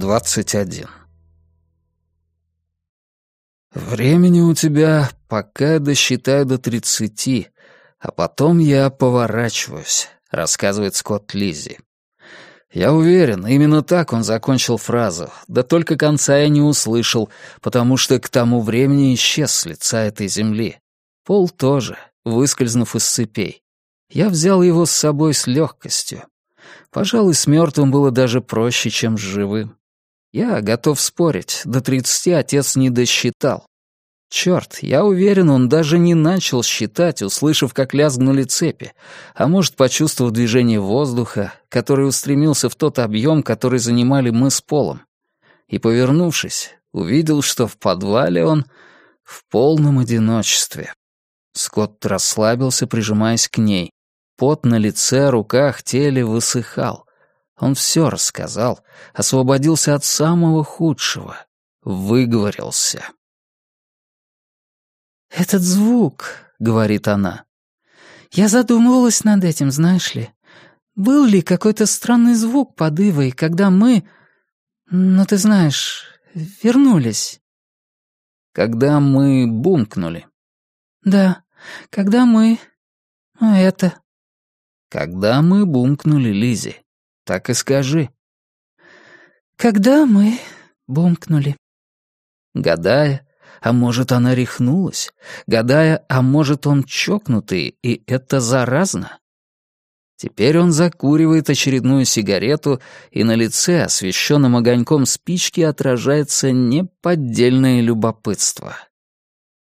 21 «Времени у тебя, пока досчитаю до тридцати, а потом я поворачиваюсь», — рассказывает Скотт Лизи. Я уверен, именно так он закончил фразу, да только конца я не услышал, потому что к тому времени исчез с лица этой земли. Пол тоже, выскользнув из цепей. Я взял его с собой с легкостью. Пожалуй, с мертвым было даже проще, чем с живым. Я готов спорить, до тридцати отец не досчитал. Черт, я уверен, он даже не начал считать, услышав, как лязгнули цепи, а может, почувствовав движение воздуха, который устремился в тот объем, который занимали мы с Полом. И, повернувшись, увидел, что в подвале он в полном одиночестве. Скотт расслабился, прижимаясь к ней. Пот на лице, руках, теле высыхал. Он все рассказал, освободился от самого худшего, выговорился. «Этот звук», — говорит она. «Я задумывалась над этим, знаешь ли. Был ли какой-то странный звук под Ивой, когда мы... Ну, ты знаешь, вернулись?» «Когда мы бумкнули». «Да, когда мы... Ну, это...» «Когда мы бумкнули, Лизи. Так и скажи». «Когда мы бумкнули». Гадая, а может, она рехнулась, гадая, а может, он чокнутый, и это заразно? Теперь он закуривает очередную сигарету, и на лице, освещенном огоньком спички, отражается неподдельное любопытство.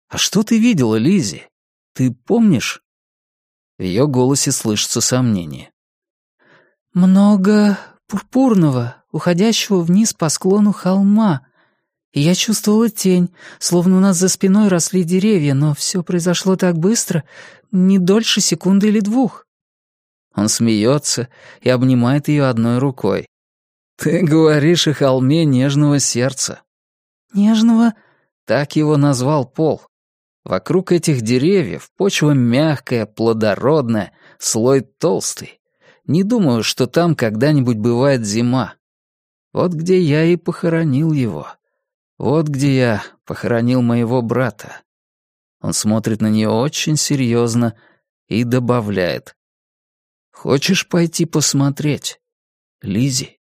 «А что ты видела, Лизи? Ты помнишь?» В ее голосе слышится сомнение. «Много пурпурного, уходящего вниз по склону холма», и я чувствовала тень, словно у нас за спиной росли деревья, но все произошло так быстро, не дольше секунды или двух. Он смеется и обнимает ее одной рукой. «Ты говоришь о холме нежного сердца». «Нежного?» Так его назвал Пол. Вокруг этих деревьев почва мягкая, плодородная, слой толстый. Не думаю, что там когда-нибудь бывает зима. Вот где я и похоронил его. Вот где я похоронил моего брата. Он смотрит на нее очень серьезно и добавляет. Хочешь пойти посмотреть? Лизи?